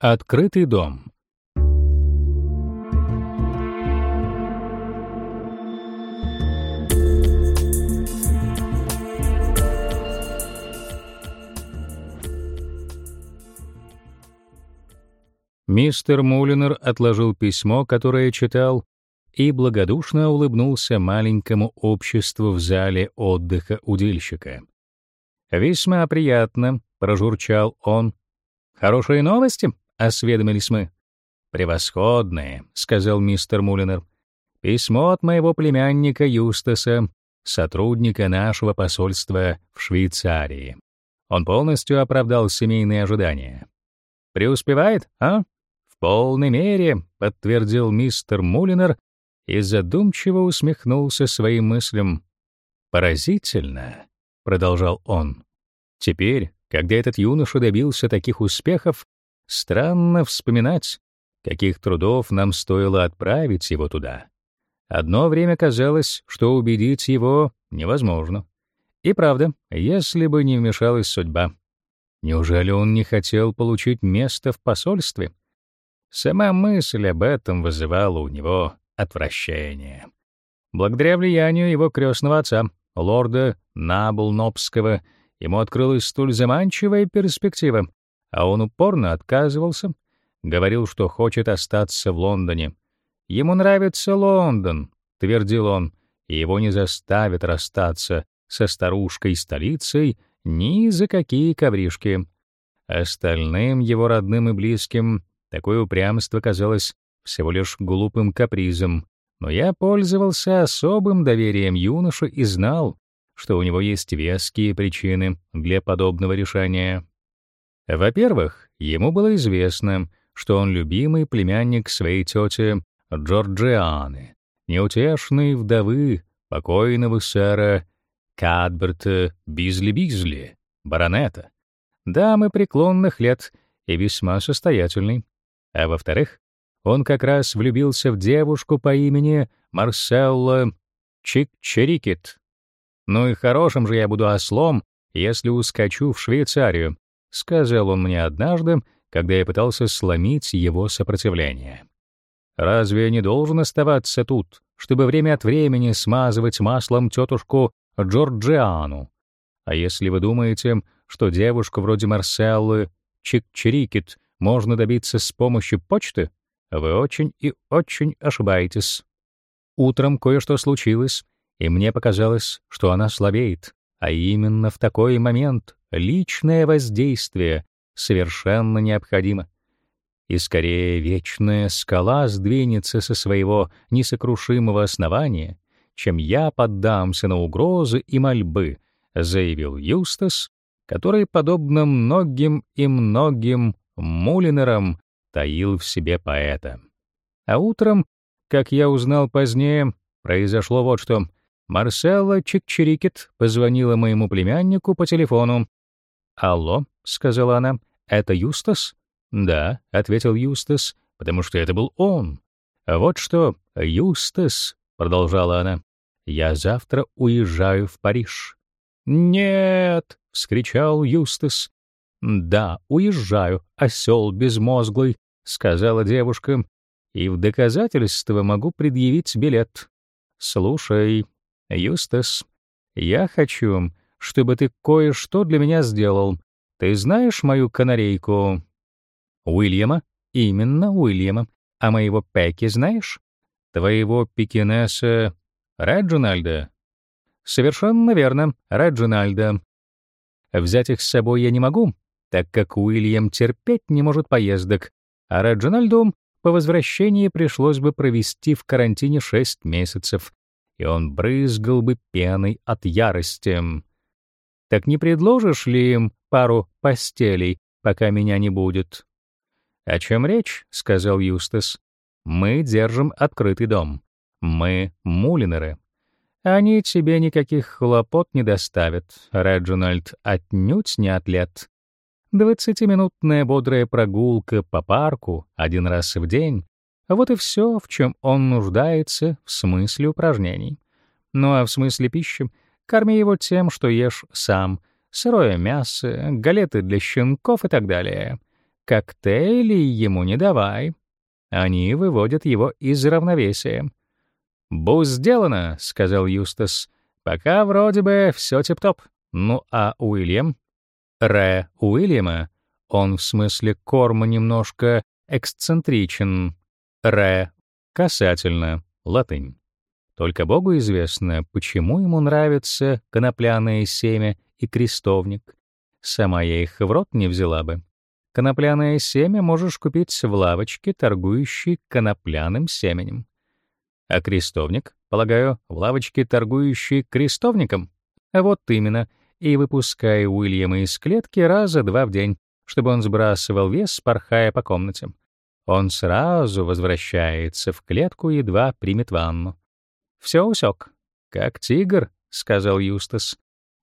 Открытый дом. Мистер Мулинер отложил письмо, которое читал, и благодушно улыбнулся маленькому обществу в зале отдыха удильщика. «Весьма приятно», — прожурчал он. «Хорошие новости?» — осведомились мы. «Превосходные», — сказал мистер Мулинер. «Письмо от моего племянника Юстаса, сотрудника нашего посольства в Швейцарии. Он полностью оправдал семейные ожидания. Преуспевает, а?» «В полной мере», — подтвердил мистер Мулинер и задумчиво усмехнулся своим мыслям. «Поразительно», — продолжал он. «Теперь, когда этот юноша добился таких успехов, странно вспоминать, каких трудов нам стоило отправить его туда. Одно время казалось, что убедить его невозможно. И правда, если бы не вмешалась судьба. Неужели он не хотел получить место в посольстве? Сама мысль об этом вызывала у него отвращение. Благодаря влиянию его крестного отца, лорда Наблнопского, ему открылась столь заманчивая перспектива, а он упорно отказывался, говорил, что хочет остаться в Лондоне. «Ему нравится Лондон», — твердил он, — «и его не заставят расстаться со старушкой-столицей ни за какие ковришки». Остальным его родным и близким такое упрямство казалось всего лишь глупым капризом, но я пользовался особым доверием юноши и знал, что у него есть веские причины для подобного решения. Во-первых, ему было известно, что он любимый племянник своей тети Джорджианы, неутешной вдовы покойного сэра Кадберта Бизли-Бизли, баронета, дамы преклонных лет и весьма состоятельной. А во-вторых, он как раз влюбился в девушку по имени Марселла Чикчерикет. «Ну и хорошим же я буду ослом, если ускочу в Швейцарию», — сказал он мне однажды, когда я пытался сломить его сопротивление. «Разве я не должен оставаться тут, чтобы время от времени смазывать маслом тетушку Джорджиану? А если вы думаете, что девушку вроде Марселлы Чикчерикет можно добиться с помощью почты, вы очень и очень ошибаетесь. Утром кое-что случилось, и мне показалось, что она слабеет, а именно в такой момент личное воздействие совершенно необходимо. И скорее вечная скала сдвинется со своего несокрушимого основания, чем я поддамся на угрозы и мольбы, заявил Юстас, который, подобно многим и многим Мулинерам, таил в себе поэта. А утром, как я узнал позднее, произошло вот что. Марселла Чикчирикет позвонила моему племяннику по телефону. «Алло», — сказала она, — «это Юстас?» «Да», — ответил Юстас, потому что это был он. «Вот что, Юстас», — продолжала она, — «я завтра уезжаю в Париж». «Нет!» — вскричал Юстас. «Да, уезжаю, осел безмозглый», — сказала девушка, «и в доказательство могу предъявить билет. Слушай, Юстас, я хочу, чтобы ты кое-что для меня сделал. Ты знаешь мою канарейку?» «Уильяма?» «Именно Уильяма. А моего Пеки знаешь?» «Твоего пекинеса Реджинальда?» «Совершенно верно, Реджинальда. Взять их с собой я не могу, так как Уильям терпеть не может поездок, а Реджинальду по возвращении пришлось бы провести в карантине шесть месяцев, и он брызгал бы пеной от ярости. Так не предложишь ли им пару постелей, пока меня не будет? О чем речь? сказал Юстас. Мы держим открытый дом. Мы мулинеры. Они тебе никаких хлопот не доставят. Реджинальд отнюдь не атлет. Двадцатиминутная бодрая прогулка по парку один раз в день — вот и все, в чем он нуждается в смысле упражнений. Ну а в смысле пищи — корми его тем, что ешь сам, сырое мясо, галеты для щенков и так далее. коктейлей ему не давай. Они выводят его из равновесия. «Буз сделано», — сказал Юстас. «Пока вроде бы все тип-топ. Ну а Уильям?» «Ре Уильяма, он в смысле корма немножко эксцентричен. Ре — касательно, латынь. Только Богу известно, почему ему нравится конопляное семя и крестовник. Сама я их в рот не взяла бы. Конопляное семя можешь купить в лавочке, торгующей конопляным семенем. А крестовник, полагаю, в лавочке, торгующей крестовником? Вот именно. И выпускай Уильяма из клетки раза два в день, чтобы он сбрасывал вес, порхая по комнате. Он сразу возвращается в клетку, едва примет ванну. Все усек. Как тигр, — сказал Юстас.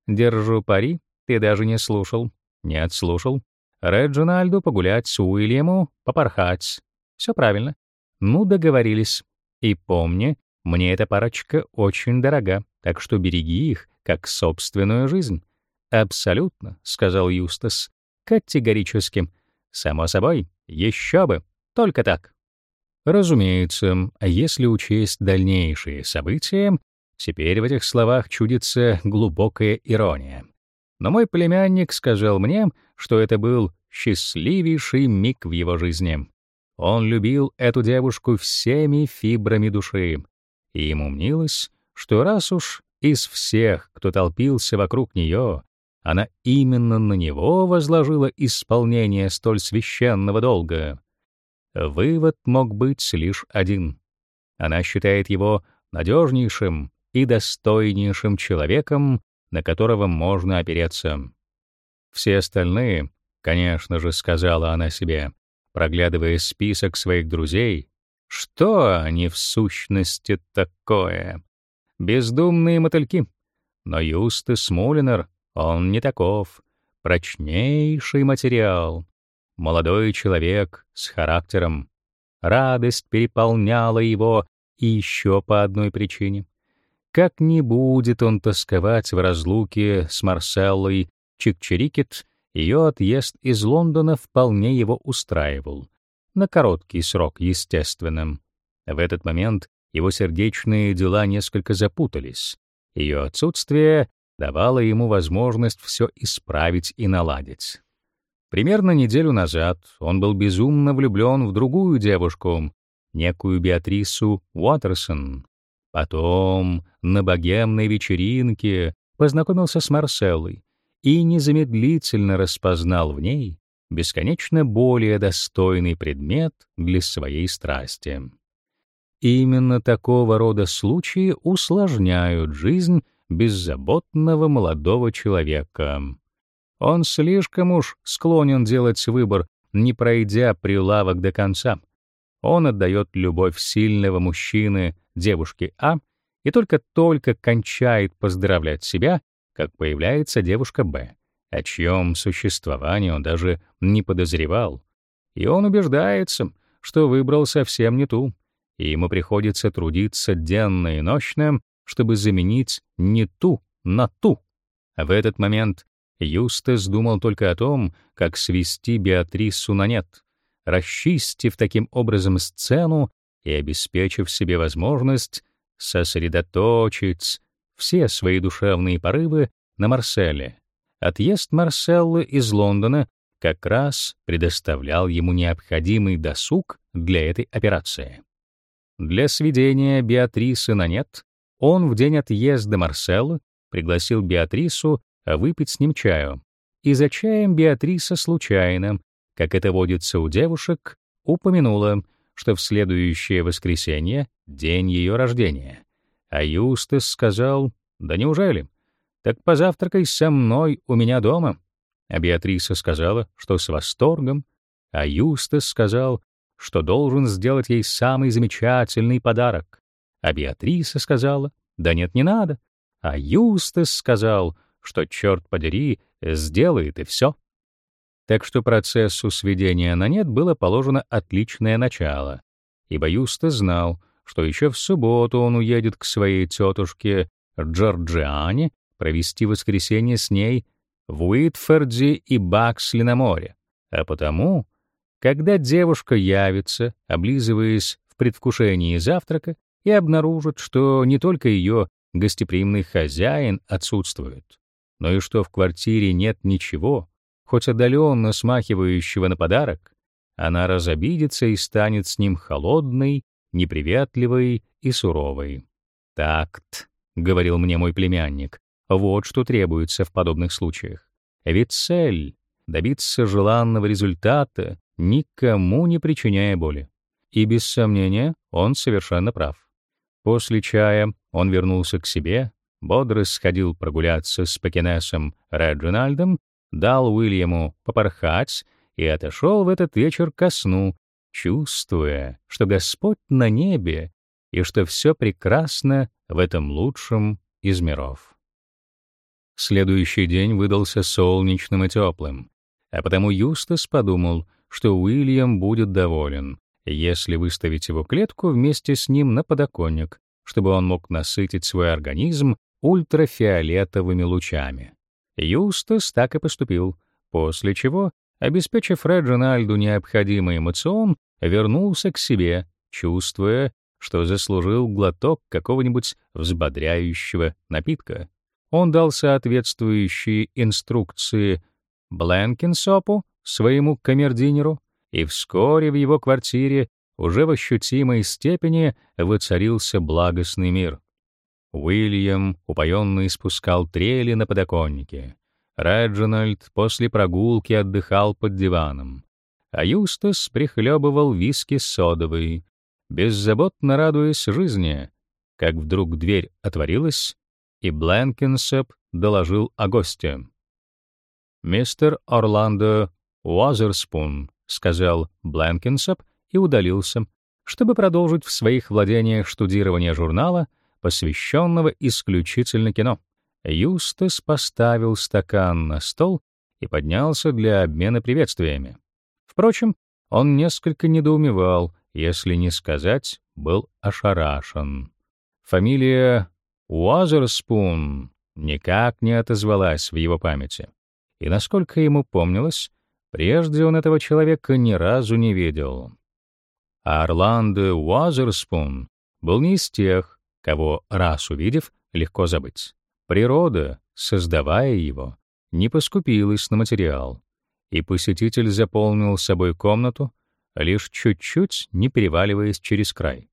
Держу пари, ты даже не слушал. Нет, слушал. Реджинальду погулять с Уильяму, попорхать. Все правильно. Ну, договорились. И помни, мне эта парочка очень дорога, так что береги их, как собственную жизнь. Абсолютно, сказал Юстас. Категорически. Само собой, еще бы. Только так. Разумеется, если учесть дальнейшие события, теперь в этих словах чудится глубокая ирония. Но мой племянник сказал мне, что это был счастливейший миг в его жизни. Он любил эту девушку всеми фибрами души, и ему мнилось, что раз уж из всех, кто толпился вокруг нее, она именно на него возложила исполнение столь священного долга. Вывод мог быть лишь один. Она считает его надежнейшим и достойнейшим человеком, на которого можно опереться. Все остальные, конечно же, сказала она себе, проглядывая список своих друзей, что они в сущности такое? Бездумные мотыльки. Но Юстас Мулинер, он не таков. Прочнейший материал. Молодой человек с характером. Радость переполняла его и еще по одной причине. Как не будет он тосковать в разлуке с Марселлой Чикчерикет, ее отъезд из Лондона вполне его устраивал. На короткий срок, естественным. В этот момент его сердечные дела несколько запутались. Ее отсутствие давало ему возможность все исправить и наладить. Примерно неделю назад он был безумно влюблен в другую девушку, некую Беатрису Уотерсон. Потом на богемной вечеринке познакомился с Марселлой и незамедлительно распознал в ней бесконечно более достойный предмет для своей страсти. Именно такого рода случаи усложняют жизнь беззаботного молодого человека. Он слишком уж склонен делать выбор, не пройдя прилавок до конца — он отдает любовь сильного мужчины девушке А и только-только кончает поздравлять себя, как появляется девушка Б, о чьем существовании он даже не подозревал. И он убеждается, что выбрал совсем не ту, и ему приходится трудиться денно и ночно, чтобы заменить не ту на ту. В этот момент Юстас думал только о том, как свести Беатрису на нет расчистив таким образом сцену и обеспечив себе возможность сосредоточить все свои душевные порывы на Марселе. Отъезд Марселлы из Лондона как раз предоставлял ему необходимый досуг для этой операции. Для сведения Беатрисы на нет он в день отъезда Марселлы пригласил Беатрису выпить с ним чаю. И за чаем Беатриса случайно как это водится у девушек, упомянула, что в следующее воскресенье — день ее рождения. А Юстас сказал, «Да неужели? Так позавтракай со мной у меня дома». А Беатриса сказала, что с восторгом, а Юстас сказал, что должен сделать ей самый замечательный подарок. А Беатриса сказала, «Да нет, не надо». А Юстас сказал, что, черт подери, сделает и все. Так что процессу сведения на нет было положено отличное начало, ибо Юста знал, что еще в субботу он уедет к своей тетушке Джорджиане провести воскресенье с ней в Уитфорде и Баксли на море, а потому Когда девушка явится, облизываясь в предвкушении завтрака, и обнаружит, что не только ее гостеприимный хозяин отсутствует, но и что в квартире нет ничего, хоть отдаленно смахивающего на подарок, она разобидится и станет с ним холодной, неприветливой и суровой. «Такт», — говорил мне мой племянник, — «вот что требуется в подобных случаях. Ведь цель — добиться желанного результата, никому не причиняя боли. И без сомнения, он совершенно прав. После чая он вернулся к себе, бодро сходил прогуляться с Пекинесом Реджинальдом, дал Уильяму попорхать и отошел в этот вечер ко сну, чувствуя, что Господь на небе и что все прекрасно в этом лучшем из миров. Следующий день выдался солнечным и теплым, а потому Юстас подумал, что Уильям будет доволен, если выставить его клетку вместе с ним на подоконник, чтобы он мог насытить свой организм ультрафиолетовыми лучами. Юстас так и поступил, после чего, обеспечив Реджинальду необходимый эмоцион, вернулся к себе, чувствуя, что заслужил глоток какого-нибудь взбодряющего напитка. Он дал соответствующие инструкции Бленкинсопу, своему камердинеру, и вскоре в его квартире уже в ощутимой степени воцарился благостный мир. Уильям упоенно испускал трели на подоконнике. Реджинальд после прогулки отдыхал под диваном. А Юстас прихлебывал виски содовый, беззаботно радуясь жизни, как вдруг дверь отворилась, и Бленкинсеп доложил о госте. «Мистер Орландо Уазерспун», — сказал Бленкинсеп и удалился, чтобы продолжить в своих владениях штудирование журнала, посвященного исключительно кино. Юстас поставил стакан на стол и поднялся для обмена приветствиями. Впрочем, он несколько недоумевал, если не сказать, был ошарашен. Фамилия Уазерспун никак не отозвалась в его памяти. И насколько ему помнилось, Прежде он этого человека ни разу не видел. А Орландо Уазерспун был не из тех, кого, раз увидев, легко забыть. Природа, создавая его, не поскупилась на материал, и посетитель заполнил собой комнату, лишь чуть-чуть не переваливаясь через край.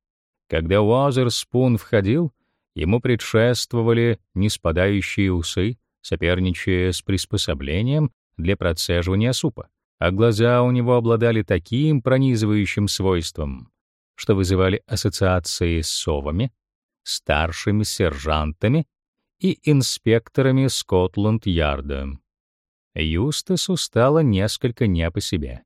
Когда Уазерспун входил, ему предшествовали неспадающие усы, соперничая с приспособлением для процеживания супа, а глаза у него обладали таким пронизывающим свойством, что вызывали ассоциации с совами, старшими сержантами и инспекторами Скотланд-Ярда. Юстасу стало несколько не по себе.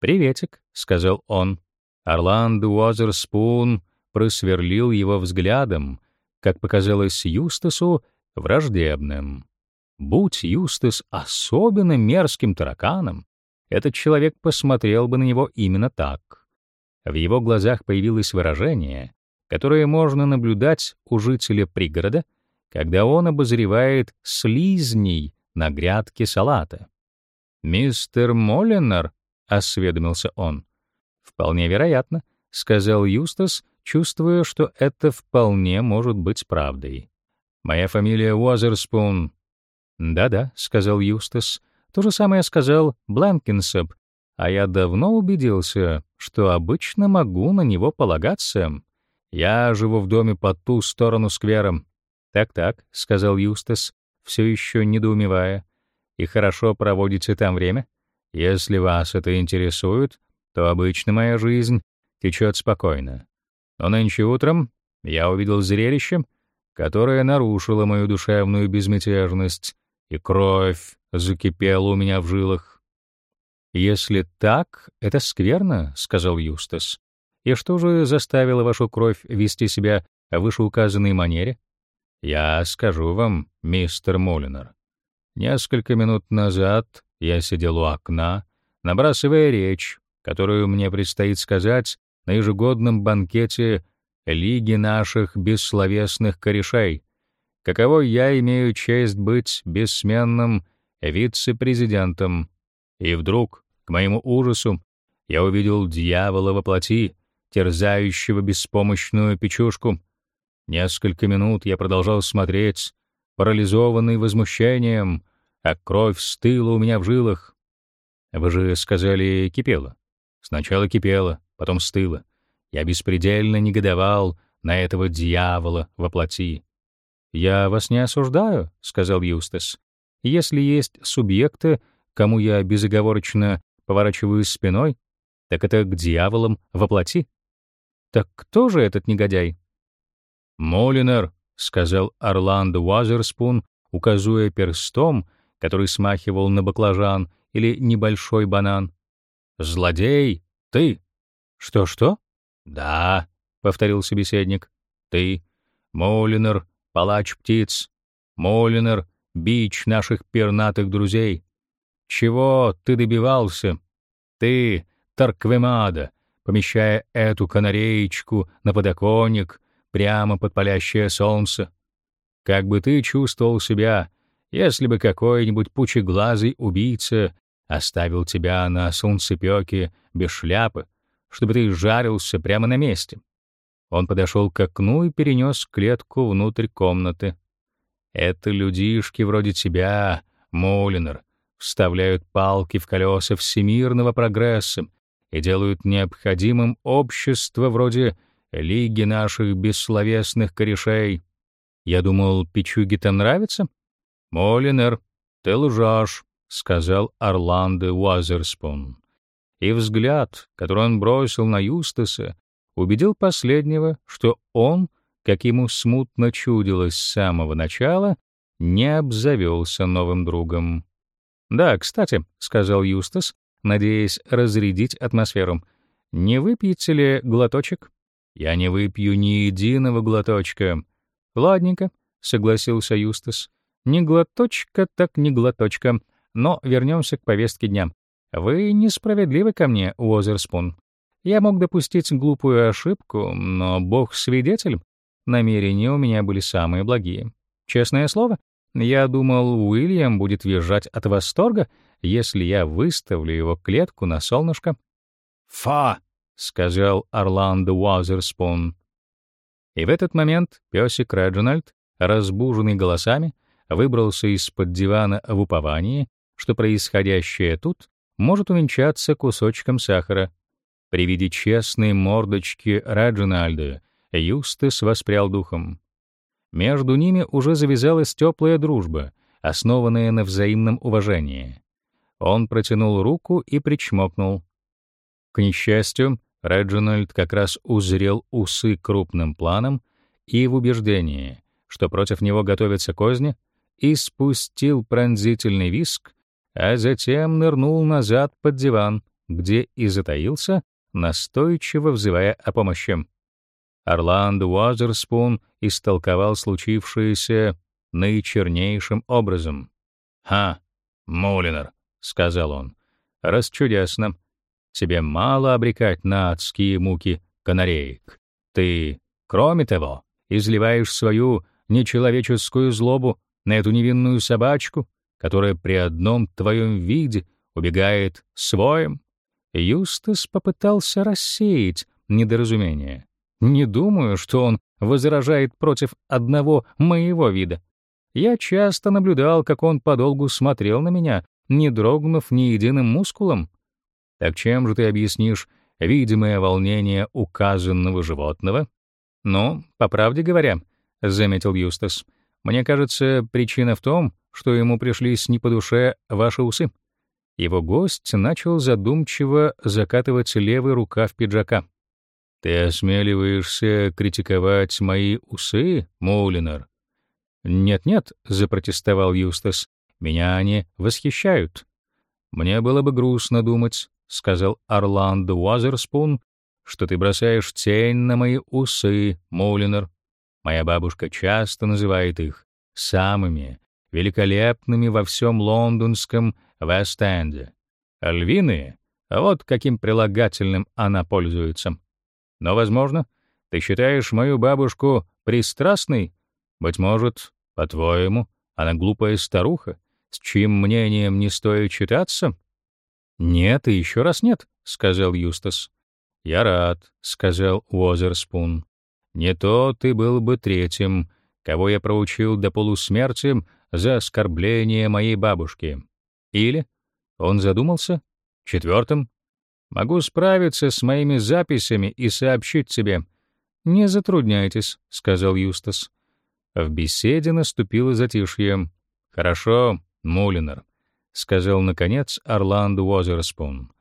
«Приветик», — сказал он. Орландо Уозерспун просверлил его взглядом, как показалось Юстасу, враждебным. Будь Юстас особенно мерзким тараканом, этот человек посмотрел бы на него именно так. В его глазах появилось выражение, которое можно наблюдать у жителя пригорода, когда он обозревает слизней на грядке салата. «Мистер Моллинер?» — осведомился он. «Вполне вероятно», — сказал Юстас, чувствуя, что это вполне может быть правдой. «Моя фамилия Уазерспун, «Да-да», — сказал Юстас. «То же самое сказал Бланкинсеп, а я давно убедился, что обычно могу на него полагаться. Я живу в доме по ту сторону сквера». «Так-так», — сказал Юстас, все еще недоумевая. «И хорошо проводите там время? Если вас это интересует, то обычно моя жизнь течет спокойно. Но нынче утром я увидел зрелище, которое нарушило мою душевную безмятежность, и кровь закипела у меня в жилах. «Если так, это скверно», — сказал Юстас. «И что же заставило вашу кровь вести себя в вышеуказанной манере?» «Я скажу вам, мистер Молинер. Несколько минут назад я сидел у окна, набрасывая речь, которую мне предстоит сказать на ежегодном банкете Лиги наших бессловесных корешей, каково я имею честь быть бессменным вице-президентом. И вдруг, к моему ужасу, Я увидел дьявола во плоти, терзающего беспомощную печушку. Несколько минут я продолжал смотреть, парализованный возмущением, а кровь стыла у меня в жилах. Вы же сказали, кипела. Сначала кипела, потом стыла. Я беспредельно негодовал на этого дьявола во плоти. «Я вас не осуждаю», — сказал Юстас. «Если есть субъекты, кому я безоговорочно поворачиваюсь спиной, так это к дьяволам во плоти. Так кто же этот негодяй?» «Молинер», — сказал Орландо Уазерспун, указывая перстом, который смахивал на баклажан или небольшой банан. «Злодей, ты!» «Что-что?» «Да», — повторил собеседник, — «ты, Молинер, палач птиц, Молинер, бич наших пернатых друзей. Чего ты добивался? Ты, Тарквемада, помещая эту канареечку на подоконник прямо под палящее солнце. Как бы ты чувствовал себя, если бы какой-нибудь пучеглазый убийца оставил тебя на солнцепёке без шляпы, чтобы ты жарился прямо на месте? Он подошел к окну и перенес клетку внутрь комнаты. Это людишки вроде тебя, Молинер, вставляют палки в колеса всемирного прогресса и делают необходимым общество вроде Лиги наших бессловесных корешей. Я думал, пичуги там нравится? Молинер, ты лжешь, сказал Орландо Уазерспун. И взгляд, который он бросил на Юстаса, убедил последнего, что он, как ему смутно чудилось с самого начала, не обзавелся новым другом. «Да, кстати», — сказал Юстас, надеясь разрядить атмосферу, — «не выпьете ли глоточек?» «Я не выпью ни единого глоточка». «Ладненько», — согласился Юстас. «Не глоточка, так не глоточка. Но вернемся к повестке дня. Вы несправедливы ко мне, Уозерспун. Я мог допустить глупую ошибку, но бог свидетель, намерения у меня были самые благие. Честное слово, я думал, Уильям будет визжать от восторга, если я выставлю его клетку на солнышко. «Фа!» — сказал Орландо Уазерспун. И в этот момент песик Реджинальд, разбуженный голосами, выбрался из-под дивана в уповании, что происходящее тут может увенчаться кусочком сахара — при виде честной мордочки Раджинальда Юстас воспрял духом. Между ними уже завязалась теплая дружба, основанная на взаимном уважении. Он протянул руку и причмокнул. К несчастью, Реджинальд как раз узрел усы крупным планом и в убеждении, что против него готовятся козни, и спустил пронзительный виск, а затем нырнул назад под диван, где и затаился, настойчиво взывая о помощи. Орландо Уазерспун истолковал случившееся наичернейшим образом. «Ха, Молинер», — сказал он, — «расчудесно. Тебе мало обрекать на адские муки канареек. Ты, кроме того, изливаешь свою нечеловеческую злобу на эту невинную собачку, которая при одном твоем виде убегает своим, Юстас попытался рассеять недоразумение. Не думаю, что он возражает против одного моего вида. Я часто наблюдал, как он подолгу смотрел на меня, не дрогнув ни единым мускулом. Так чем же ты объяснишь видимое волнение указанного животного? Ну, по правде говоря, заметил Юстас, мне кажется, причина в том, что ему пришлись не по душе ваши усы. Его гость начал задумчиво закатывать левый рукав пиджака. «Ты осмеливаешься критиковать мои усы, Моулинар?» «Нет-нет», — запротестовал Юстас, — «меня они восхищают». «Мне было бы грустно думать», — сказал Орландо Уазерспун, «что ты бросаешь тень на мои усы, Моулинар. Моя бабушка часто называет их самыми великолепными во всем лондонском Вест-Энде. Львиные — вот каким прилагательным она пользуется. Но, возможно, ты считаешь мою бабушку пристрастной? Быть может, по-твоему, она глупая старуха, с чьим мнением не стоит читаться? «Нет и еще раз нет», — сказал Юстас. «Я рад», — сказал Уозерспун. «Не то ты был бы третьим, кого я проучил до полусмерти за оскорбление моей бабушки. Или, он задумался, четвертым, могу справиться с моими записями и сообщить тебе. Не затрудняйтесь, сказал Юстас. В беседе наступило затишье. Хорошо, Мулинер, сказал наконец Орландо Уозерспун.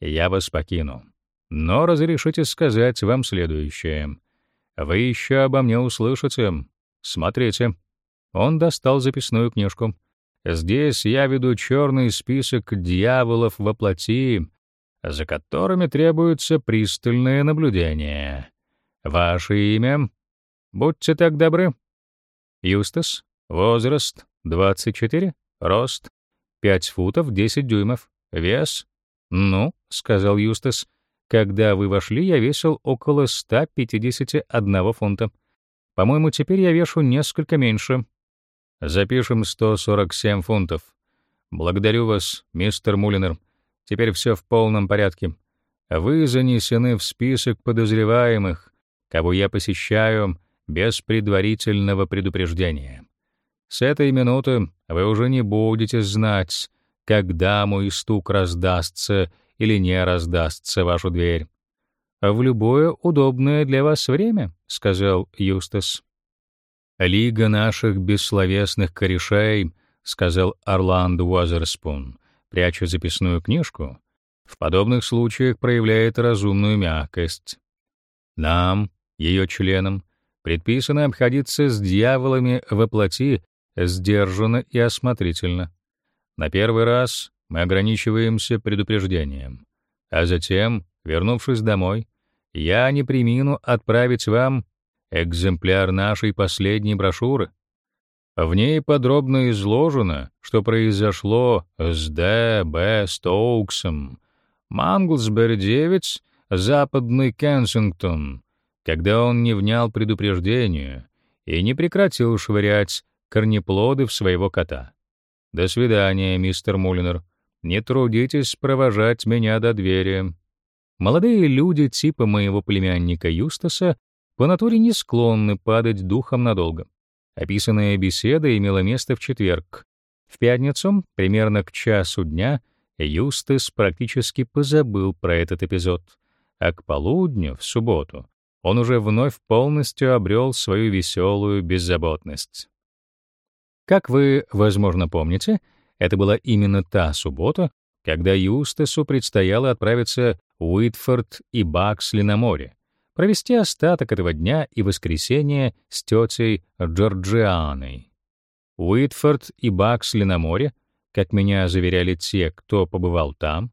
Я вас покину. Но разрешите сказать вам следующее. Вы еще обо мне услышите. Смотрите. Он достал записную книжку. Здесь я веду черный список дьяволов во плоти, за которыми требуется пристальное наблюдение. Ваше имя? Будьте так добры. Юстас. Возраст 24. Рост 5 футов 10 дюймов. Вес? Ну, сказал Юстас. Когда вы вошли, я весил около 151 фунта. По-моему, теперь я вешу несколько меньше. Запишем 147 фунтов. Благодарю вас, мистер Мулинер. Теперь все в полном порядке. Вы занесены в список подозреваемых, кого я посещаю без предварительного предупреждения. С этой минуты вы уже не будете знать, когда мой стук раздастся или не раздастся вашу дверь. В любое удобное для вас время, сказал Юстас. Лига наших бессловесных корешей, сказал Орландо Уазерспун, пряча записную книжку, в подобных случаях проявляет разумную мягкость. Нам, ее членам, предписано обходиться с дьяволами во плоти сдержанно и осмотрительно. На первый раз мы ограничиваемся предупреждением, а затем, вернувшись домой, я не премину отправить вам экземпляр нашей последней брошюры. В ней подробно изложено, что произошло с Д. Б. Стоуксом, Манглсбери 9, Западный Кенсингтон, когда он не внял предупреждению и не прекратил швырять корнеплоды в своего кота. До свидания, мистер Мулинер. Не трудитесь провожать меня до двери. Молодые люди типа моего племянника Юстаса по натуре не склонны падать духом надолго. Описанная беседа имела место в четверг. В пятницу, примерно к часу дня, Юстас практически позабыл про этот эпизод, а к полудню, в субботу, он уже вновь полностью обрел свою веселую беззаботность. Как вы, возможно, помните, это была именно та суббота, когда Юстасу предстояло отправиться в Уитфорд и Баксли на море, провести остаток этого дня и воскресенье с тетей Джорджианой. Уитфорд и Баксли на море, как меня заверяли те, кто побывал там,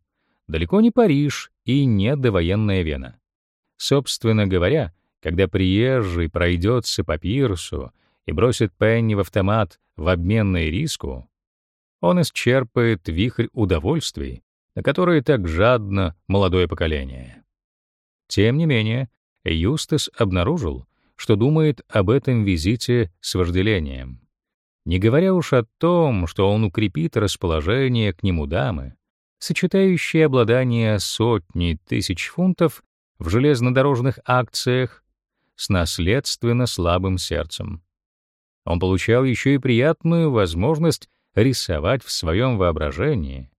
далеко не Париж и не довоенная Вена. Собственно говоря, когда приезжий пройдется по пирсу и бросит пенни в автомат в обмен на риску, он исчерпает вихрь удовольствий, на которые так жадно молодое поколение. Тем не менее, Юстас обнаружил, что думает об этом визите с вожделением. Не говоря уж о том, что он укрепит расположение к нему дамы, сочетающей обладание сотней тысяч фунтов в железнодорожных акциях с наследственно слабым сердцем. Он получал еще и приятную возможность рисовать в своем воображении,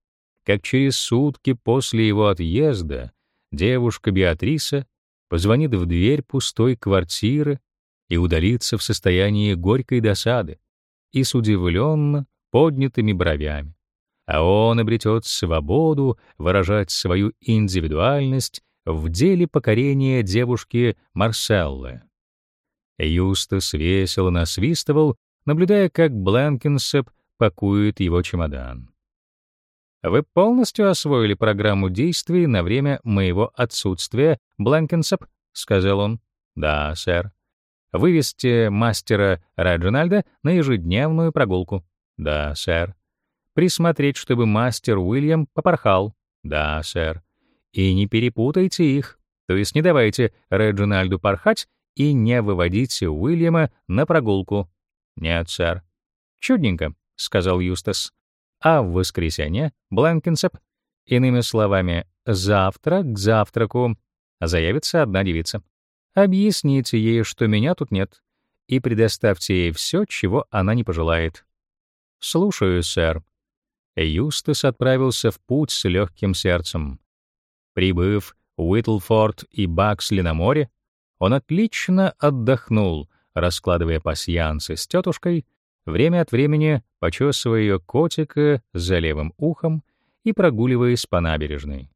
как через сутки после его отъезда девушка Беатриса позвонит в дверь пустой квартиры и удалится в состоянии горькой досады и с удивленно поднятыми бровями. А он обретет свободу выражать свою индивидуальность в деле покорения девушки Марселлы. Юстас весело насвистывал, наблюдая, как Бленкинсеп пакует его чемодан. Вы полностью освоили программу действий на время моего отсутствия, Бленкинсеп, сказал он. Да, сэр. Вывести мастера Реджинальда на ежедневную прогулку. Да, сэр. Присмотреть, чтобы мастер Уильям попорхал. Да, сэр. И не перепутайте их. То есть не давайте Реджинальду порхать и не выводите Уильяма на прогулку. Нет, сэр. Чудненько, сказал Юстас. А в воскресенье, Бланкинсеп, Иными словами, завтра к завтраку заявится одна девица. Объясните ей, что меня тут нет, и предоставьте ей все, чего она не пожелает. Слушаю, сэр. Юстас отправился в путь с легким сердцем. Прибыв в Уитлфорд и Баксли на море, он отлично отдохнул, раскладывая пасьянцы с тетушкой, время от времени почесывая ее котика за левым ухом и прогуливаясь по набережной.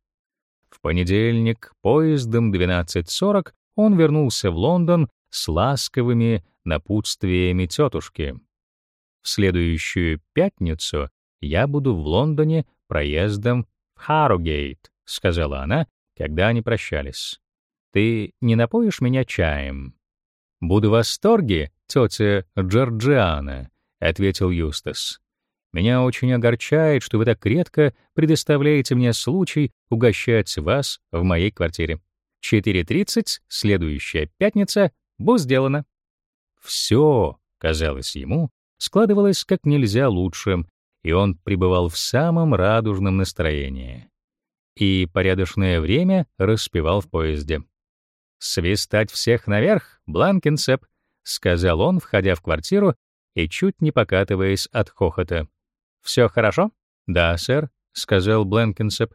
В понедельник поездом 12.40 он вернулся в Лондон с ласковыми напутствиями тетушки. В следующую пятницу я буду в Лондоне проездом в Харрогейт, сказала она, когда они прощались. Ты не напоишь меня чаем? Буду в восторге, тетя Джорджиана, ответил Юстас. Меня очень огорчает, что вы так редко предоставляете мне случай угощать вас в моей квартире. 4.30, следующая пятница, будет сделано. Все, казалось ему, складывалось как нельзя лучше, и он пребывал в самом радужном настроении. И порядочное время распевал в поезде. «Свистать всех наверх, Бланкинсеп», — сказал он, входя в квартиру и чуть не покатываясь от хохота. «Все хорошо?» «Да, сэр», — сказал Бланкинсеп.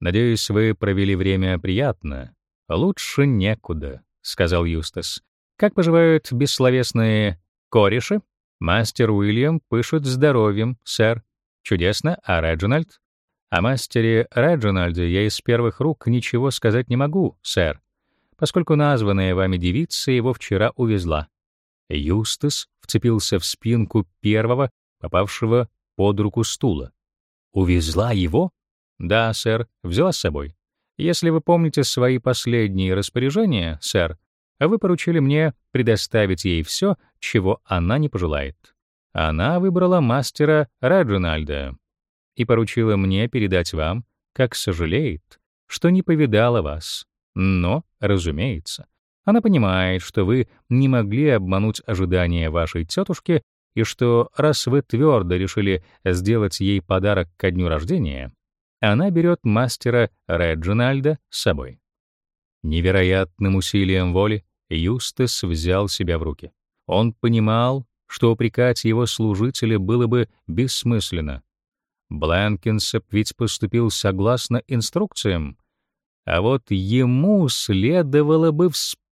«Надеюсь, вы провели время приятно». «Лучше некуда», — сказал Юстас. «Как поживают бессловесные кореши?» «Мастер Уильям пышет здоровьем, сэр». «Чудесно. А Реджинальд?» «О мастере Реджинальде я из первых рук ничего сказать не могу, сэр, поскольку названная вами девица его вчера увезла». Юстас вцепился в спинку первого, попавшего под руку стула. «Увезла его?» «Да, сэр, взяла с собой. Если вы помните свои последние распоряжения, сэр, вы поручили мне предоставить ей все, чего она не пожелает. Она выбрала мастера Реджинальда и поручила мне передать вам, как сожалеет, что не повидала вас. Но, разумеется, она понимает, что вы не могли обмануть ожидания вашей тетушки и что, раз вы твердо решили сделать ей подарок ко дню рождения, она берет мастера Реджинальда с собой. Невероятным усилием воли Юстас взял себя в руки. Он понимал, что упрекать его служителя было бы бессмысленно. Бланкинсеп ведь поступил согласно инструкциям, а вот ему следовало бы вспомнить,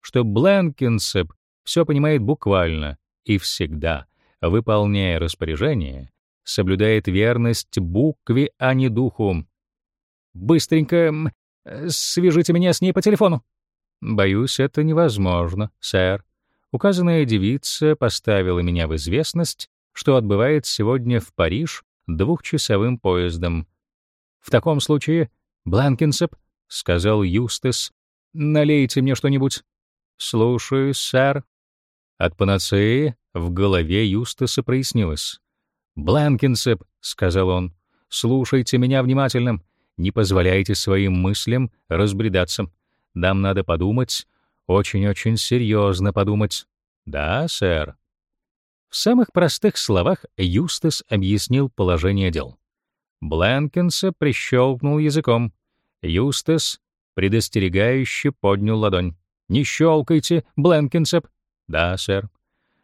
что Бланкинсеп все понимает буквально и всегда, выполняя распоряжение, соблюдает верность букве, а не духу. «Быстренько свяжите меня с ней по телефону». «Боюсь, это невозможно, сэр. Указанная девица поставила меня в известность, что отбывает сегодня в Париж двухчасовым поездом. В таком случае, Бланкинсеп, — сказал Юстас, — налейте мне что-нибудь. Слушаю, сэр. От панацеи в голове Юстаса прояснилось. «Бланкинсеп», — сказал он, — «слушайте меня внимательно, не позволяйте своим мыслям разбредаться. Нам надо подумать, очень-очень серьезно подумать». «Да, сэр». В самых простых словах Юстас объяснил положение дел. Бланкинсеп прищелкнул языком. Юстас предостерегающе поднял ладонь. «Не щелкайте, Бланкинсеп». «Да, сэр».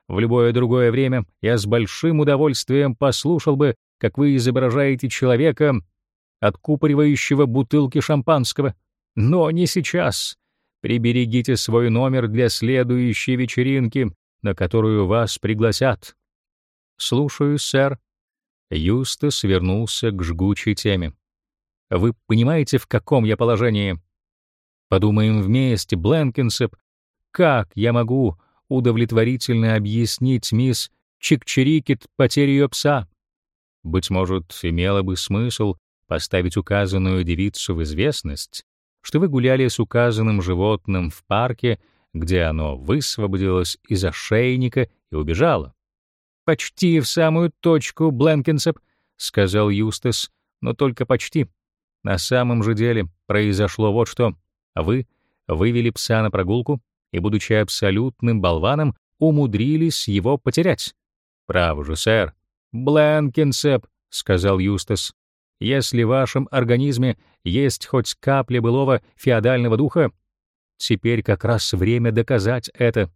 В любое другое время я с большим удовольствием послушал бы, как вы изображаете человека, откупоривающего бутылки шампанского. Но не сейчас. Приберегите свой номер для следующей вечеринки, на которую вас пригласят. Слушаю, сэр. Юстас вернулся к жгучей теме. Вы понимаете, в каком я положении? Подумаем вместе, Бленкинсеп, как я могу удовлетворительно объяснить мисс Чикчирикет потерю ее пса. Быть может, имело бы смысл поставить указанную девицу в известность, что вы гуляли с указанным животным в парке, где оно высвободилось из ошейника и убежало. «Почти в самую точку, Бленкинсеп», — сказал Юстас, — «но только почти. На самом же деле произошло вот что. Вы вывели пса на прогулку, и, будучи абсолютным болваном, умудрились его потерять. «Право же, сэр». «Бленкинсеп», — сказал Юстас. Если в вашем организме есть хоть капля былого феодального духа, теперь как раз время доказать это.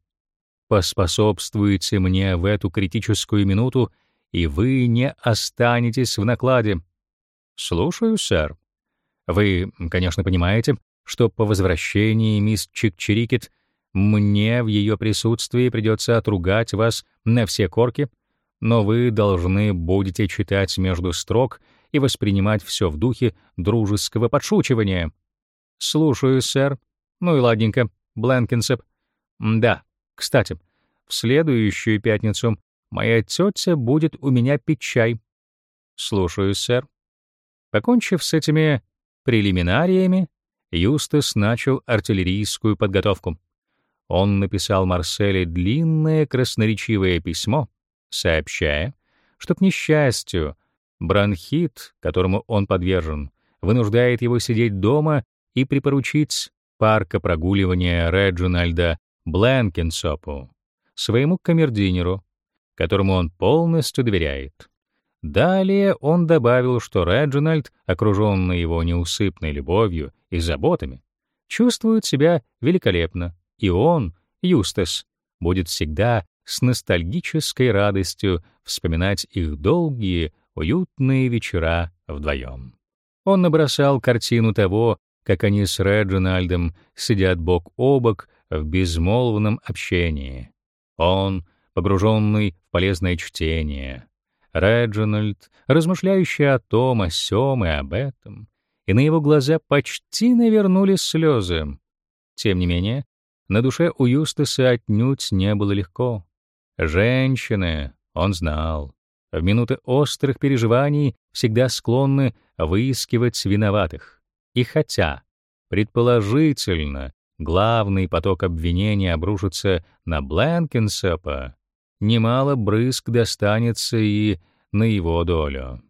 Поспособствуйте мне в эту критическую минуту, и вы не останетесь в накладе. Слушаю, сэр. Вы, конечно, понимаете, что по возвращении мисс Чикчирикет мне в ее присутствии придется отругать вас на все корки, но вы должны будете читать между строк и воспринимать все в духе дружеского подшучивания. Слушаю, сэр. Ну и ладненько, Бленкинсеп. Да, кстати, в следующую пятницу моя тетя будет у меня пить чай. Слушаю, сэр. Покончив с этими прелиминариями, Юстас начал артиллерийскую подготовку. Он написал Марселе длинное красноречивое письмо, сообщая, что, к несчастью, бронхит, которому он подвержен, вынуждает его сидеть дома и припоручить парка прогуливания Реджинальда Бленкинсопу, своему камердинеру, которому он полностью доверяет. Далее он добавил, что Реджинальд, окруженный его неусыпной любовью и заботами, чувствует себя великолепно, и он, Юстас, будет всегда с ностальгической радостью вспоминать их долгие, уютные вечера вдвоем. Он набросал картину того, как они с Реджинальдом сидят бок о бок в безмолвном общении. Он, погруженный в полезное чтение, Реджинальд, размышляющий о том, о сём и об этом, и на его глаза почти навернулись слезы. Тем не менее, на душе у Юстаса отнюдь не было легко. Женщины, он знал, в минуты острых переживаний всегда склонны выискивать виноватых. И хотя, предположительно, главный поток обвинений обрушится на Бленкинсепа, немало брызг достанется и на его долю.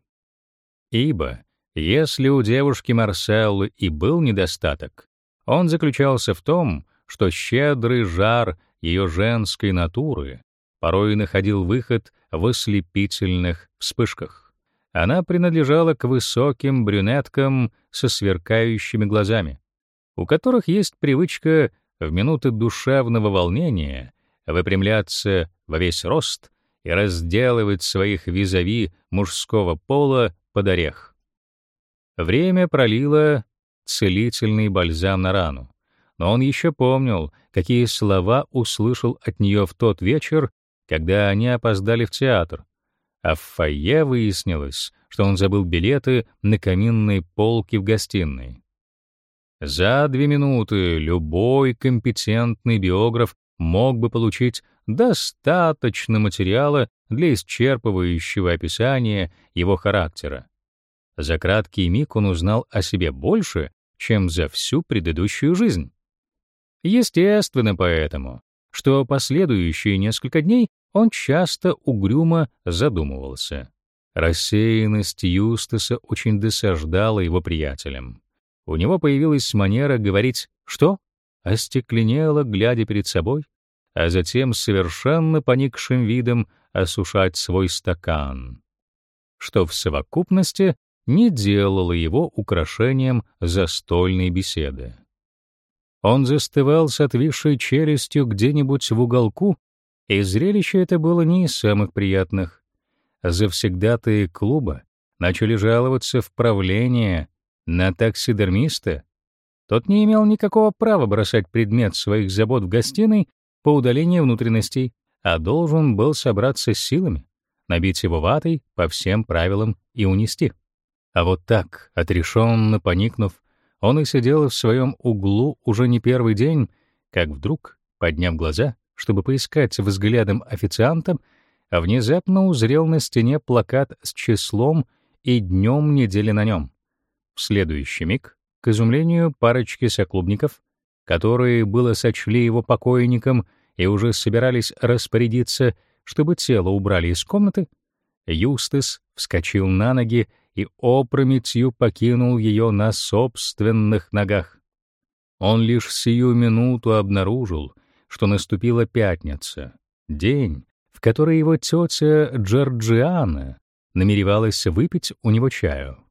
Ибо, если у девушки Марселлы и был недостаток, он заключался в том, что щедрый жар ее женской натуры порой находил выход в ослепительных вспышках. Она принадлежала к высоким брюнеткам со сверкающими глазами, у которых есть привычка в минуты душевного волнения выпрямляться во весь рост и разделывать своих визави мужского пола под орех. Время пролило целительный бальзам на рану, но он еще помнил, какие слова услышал от нее в тот вечер, когда они опоздали в театр. А в фойе выяснилось, что он забыл билеты на каминной полке в гостиной. За две минуты любой компетентный биограф мог бы получить достаточно материала для исчерпывающего описания его характера. За краткий миг он узнал о себе больше, чем за всю предыдущую жизнь. Естественно поэтому, что последующие несколько дней он часто угрюмо задумывался. Рассеянность Юстаса очень досаждала его приятелям. У него появилась манера говорить «что?» Остекленела, глядя перед собой, а затем совершенно поникшим видом осушать свой стакан, что в совокупности не делало его украшением застольной беседы. Он застывал с отвисшей челюстью где-нибудь в уголку, и зрелище это было не из самых приятных. Завсегдатые клуба начали жаловаться в правление на таксидермиста, тот не имел никакого права бросать предмет своих забот в гостиной по удалению внутренностей, а должен был собраться с силами, набить его ватой по всем правилам и унести. А вот так, отрешенно поникнув, он и сидел в своем углу уже не первый день, как вдруг, подняв глаза, чтобы поискать взглядом официанта, внезапно узрел на стене плакат с числом и днем недели на нем. В следующий миг к изумлению парочки соклубников, которые было сочли его покойником и уже собирались распорядиться, чтобы тело убрали из комнаты, Юстас вскочил на ноги и опрометью покинул ее на собственных ногах. Он лишь сию минуту обнаружил, что наступила пятница, день, в который его тетя Джорджиана намеревалась выпить у него чаю.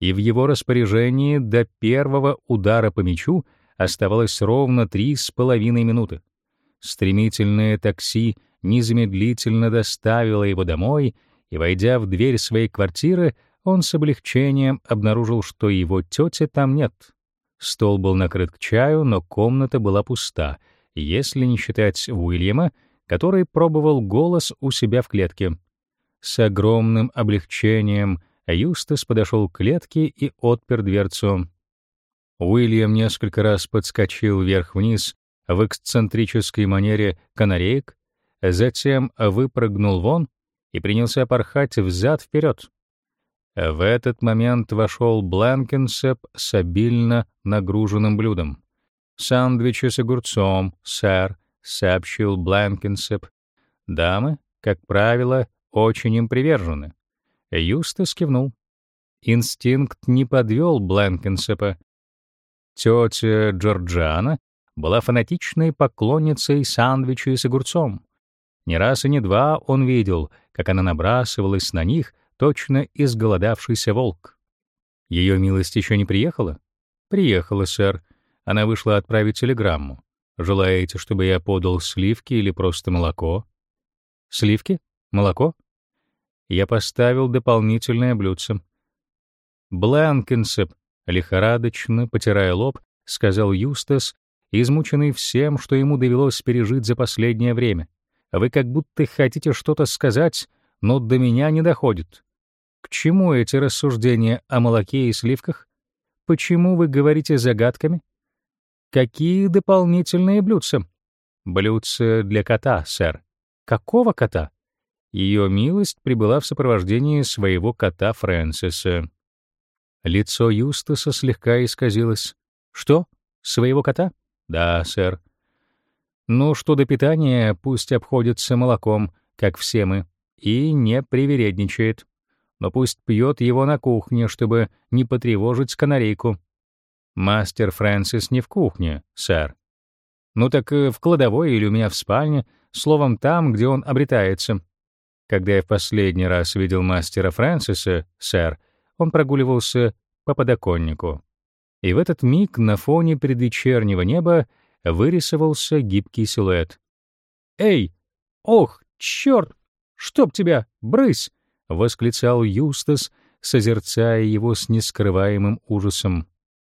И в его распоряжении до первого удара по мячу оставалось ровно три с половиной минуты. Стремительное такси незамедлительно доставило его домой, и, войдя в дверь своей квартиры, он с облегчением обнаружил, что его тети там нет. Стол был накрыт к чаю, но комната была пуста, если не считать Уильяма, который пробовал голос у себя в клетке. С огромным облегчением Юстас подошел к клетке и отпер дверцу. Уильям несколько раз подскочил вверх-вниз в эксцентрической манере канареек, затем выпрыгнул вон и принялся порхать взад-вперед. В этот момент вошел Бланкенсеп с обильно нагруженным блюдом. «Сандвичи с огурцом, сэр», — сообщил Бланкенсеп. «Дамы, как правило, очень им привержены». Юстас кивнул. Инстинкт не подвел Бланкенсепа. Тетя Джорджана была фанатичной поклонницей сандвичей с огурцом. Не раз и не два он видел, как она набрасывалась на них — точно изголодавшийся волк. Ее милость еще не приехала? Приехала, сэр. Она вышла отправить телеграмму. Желаете, чтобы я подал сливки или просто молоко? Сливки? Молоко? Я поставил дополнительное блюдце. Бланкенсеп, лихорадочно потирая лоб, сказал Юстас, измученный всем, что ему довелось пережить за последнее время. Вы как будто хотите что-то сказать, но до меня не доходит. К чему эти рассуждения о молоке и сливках? Почему вы говорите загадками? Какие дополнительные блюдца? Блюдца для кота, сэр. Какого кота? Ее милость прибыла в сопровождении своего кота Фрэнсиса. Лицо Юстаса слегка исказилось. Что? Своего кота? Да, сэр. Ну, что до питания, пусть обходится молоком, как все мы, и не привередничает но пусть пьет его на кухне, чтобы не потревожить канарейку. Мастер Фрэнсис не в кухне, сэр. Ну так э, в кладовой или у меня в спальне, словом, там, где он обретается. Когда я в последний раз видел мастера Фрэнсиса, сэр, он прогуливался по подоконнику. И в этот миг на фоне предвечернего неба вырисовался гибкий силуэт. «Эй! Ох, черт! Чтоб тебя! Брысь!» — восклицал Юстас, созерцая его с нескрываемым ужасом.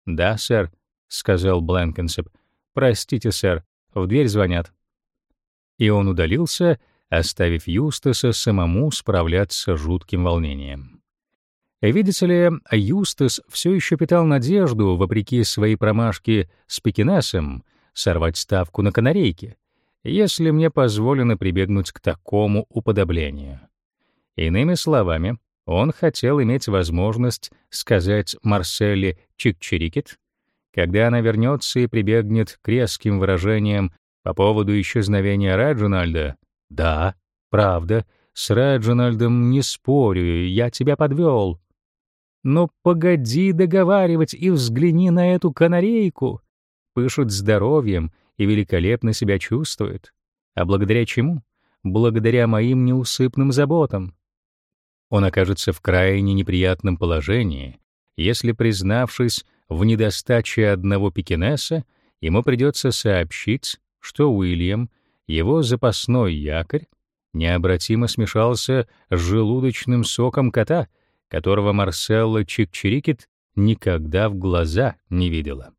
«Да, сэр», — сказал Бланкенсеп. «Простите, сэр, в дверь звонят». И он удалился, оставив Юстаса самому справляться с жутким волнением. Видите ли, Юстас все еще питал надежду, вопреки своей промашке с Пекинесом, сорвать ставку на канарейке, если мне позволено прибегнуть к такому уподоблению. Иными словами, он хотел иметь возможность сказать Марселе «чик-чирикет», когда она вернется и прибегнет к резким выражениям по поводу исчезновения Реджинальда. «Да, правда, с Реджинальдом не спорю, я тебя подвел». «Но погоди договаривать и взгляни на эту канарейку. Пышет здоровьем и великолепно себя чувствует. А благодаря чему? Благодаря моим неусыпным заботам он окажется в крайне неприятном положении, если, признавшись в недостаче одного пекинеса, ему придется сообщить, что Уильям, его запасной якорь, необратимо смешался с желудочным соком кота, которого Марселла Чикчирикет никогда в глаза не видела.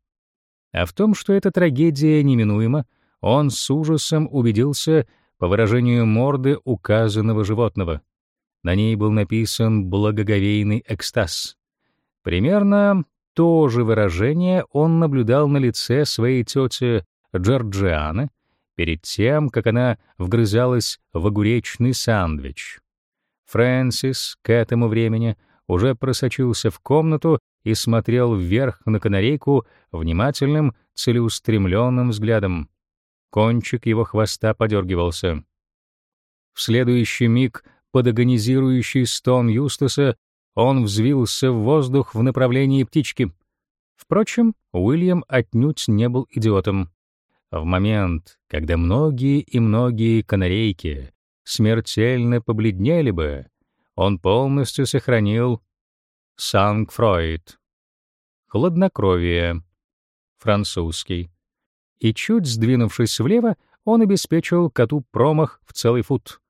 А в том, что эта трагедия неминуема, он с ужасом убедился по выражению морды указанного животного. На ней был написан благоговейный экстаз. Примерно то же выражение он наблюдал на лице своей тети Джорджианы перед тем, как она вгрызалась в огуречный сандвич. Фрэнсис к этому времени уже просочился в комнату и смотрел вверх на канарейку внимательным, целеустремленным взглядом. Кончик его хвоста подергивался. В следующий миг под агонизирующий стон Юстаса, он взвился в воздух в направлении птички. Впрочем, Уильям отнюдь не был идиотом. В момент, когда многие и многие канарейки смертельно побледнели бы, он полностью сохранил Sang-Froid. Хладнокровие. Французский. И чуть сдвинувшись влево, он обеспечил коту промах в целый фут.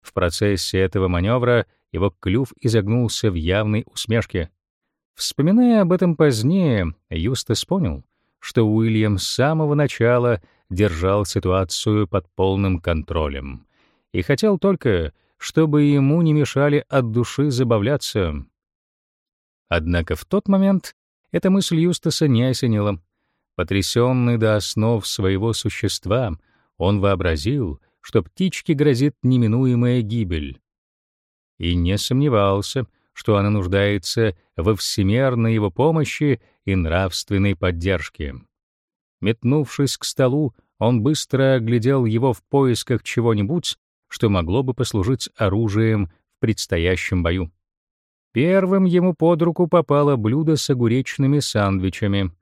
В процессе этого маневра его клюв изогнулся в явной усмешке. Вспоминая об этом позднее, Юстас понял, что Уильям с самого начала держал ситуацию под полным контролем и хотел только, чтобы ему не мешали от души забавляться. Однако в тот момент эта мысль Юстаса не осенила. Потрясенный до основ своего существа, он вообразил, что птичке грозит неминуемая гибель. И не сомневался, что она нуждается во всемерной его помощи и нравственной поддержке. Метнувшись к столу, он быстро оглядел его в поисках чего-нибудь, что могло бы послужить оружием в предстоящем бою. Первым ему под руку попало блюдо с огуречными сандвичами,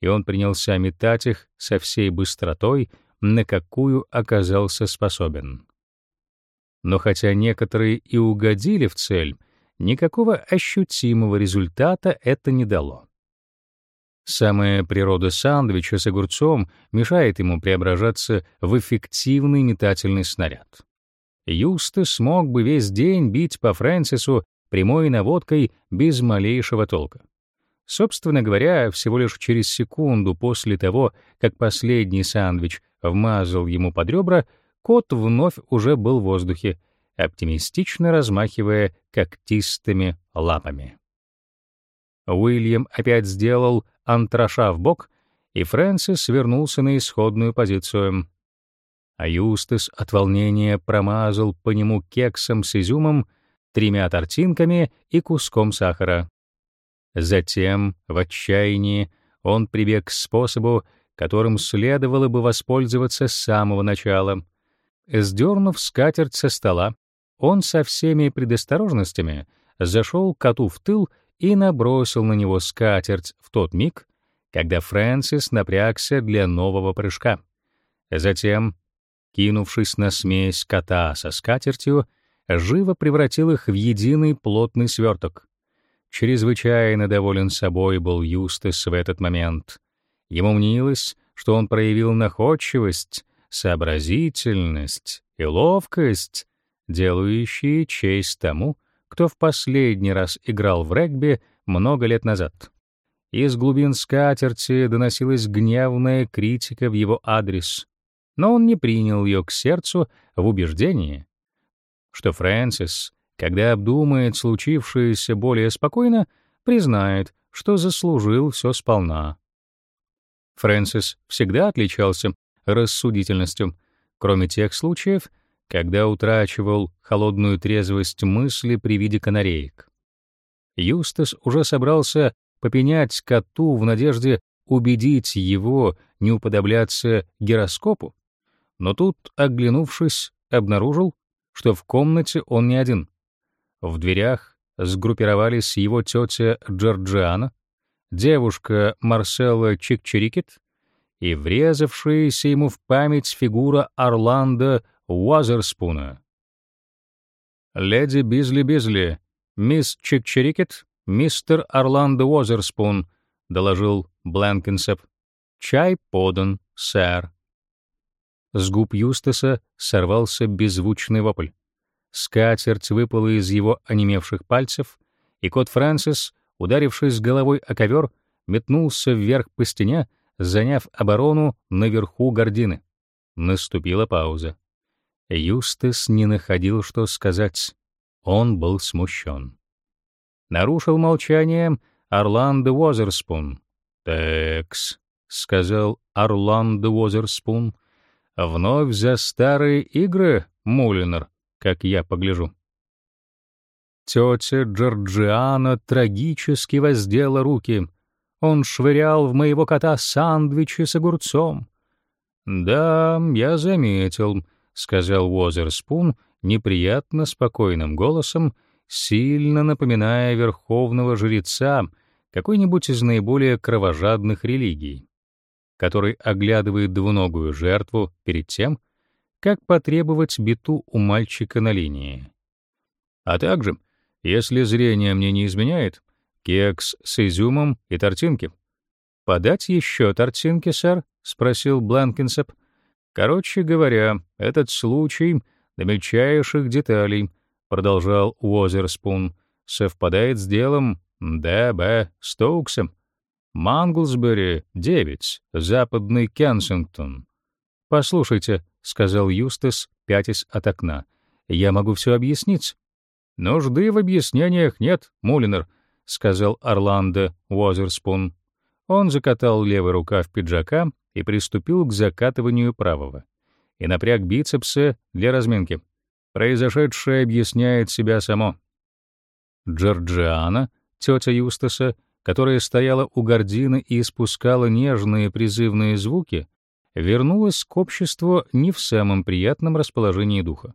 и он принялся метать их со всей быстротой, на какую оказался способен. Но хотя некоторые и угодили в цель, никакого ощутимого результата это не дало. Самая природа сандвича с огурцом мешает ему преображаться в эффективный метательный снаряд. Юста смог бы весь день бить по Фрэнсису прямой наводкой без малейшего толка. Собственно говоря, всего лишь через секунду после того, как последний сандвич вмазал ему под ребра, кот вновь уже был в воздухе, оптимистично размахивая когтистыми лапами. Уильям опять сделал антраша в бок, и Фрэнсис вернулся на исходную позицию. А Юстас от волнения промазал по нему кексом с изюмом, тремя тортинками и куском сахара. Затем, в отчаянии, он прибег к способу, которым следовало бы воспользоваться с самого начала. Сдернув скатерть со стола, он со всеми предосторожностями зашел коту в тыл и набросил на него скатерть в тот миг, когда Фрэнсис напрягся для нового прыжка. Затем, кинувшись на смесь кота со скатертью, живо превратил их в единый плотный сверток. Чрезвычайно доволен собой был Юстас в этот момент. Ему мнилось, что он проявил находчивость, сообразительность и ловкость, делающие честь тому, кто в последний раз играл в регби много лет назад. Из глубин скатерти доносилась гневная критика в его адрес, но он не принял ее к сердцу в убеждении, что Фрэнсис, когда обдумает случившееся более спокойно, признает, что заслужил все сполна. Фрэнсис всегда отличался рассудительностью, кроме тех случаев, когда утрачивал холодную трезвость мысли при виде канареек. Юстас уже собрался попенять коту в надежде убедить его не уподобляться гироскопу, но тут, оглянувшись, обнаружил, что в комнате он не один. В дверях сгруппировались его тетя Джорджиана, девушка Марселла Чикчерикет и врезавшаяся ему в память фигура Орландо Уазерспуна. «Леди Бизли-Бизли, мисс Чикчерикет, мистер Орландо Уазерспун», — доложил Бланкинсеп. «Чай подан, сэр». С губ Юстаса сорвался беззвучный вопль. Скатерть выпала из его онемевших пальцев, и кот Фрэнсис, ударившись головой о ковер, метнулся вверх по стене, заняв оборону наверху гордины. Наступила пауза. Юстас не находил, что сказать. Он был смущен. Нарушил молчание Орландо Уозерспун. «Текс», — сказал Орландо Уозерспун, Вновь за старые игры, Мулинер, как я погляжу. Тетя Джорджиана трагически воздела руки. Он швырял в моего кота сандвичи с огурцом. «Да, я заметил», — сказал Уозерспун неприятно спокойным голосом, сильно напоминая верховного жреца какой-нибудь из наиболее кровожадных религий который оглядывает двуногую жертву перед тем, как потребовать биту у мальчика на линии. А также, если зрение мне не изменяет, Кекс с изюмом и тортинки. «Подать еще тортинки, сэр?» — спросил Бланкинсеп. «Короче говоря, этот случай до мельчайших деталей», — продолжал Уозерспун, — «совпадает с делом Д.Б. Стоуксом. Манглсбери, 9, западный Кенсингтон». «Послушайте», — сказал Юстас, пятясь от окна, — «я могу все объяснить». «Нужды в объяснениях нет, Мулинер», — сказал Орландо Уозерспун. Он закатал левый рукав пиджака и приступил к закатыванию правого. И напряг бицепсы для разминки. Произошедшее объясняет себя само. Джорджиана, тетя Юстаса, которая стояла у гардины и испускала нежные призывные звуки, вернулась к обществу не в самом приятном расположении духа.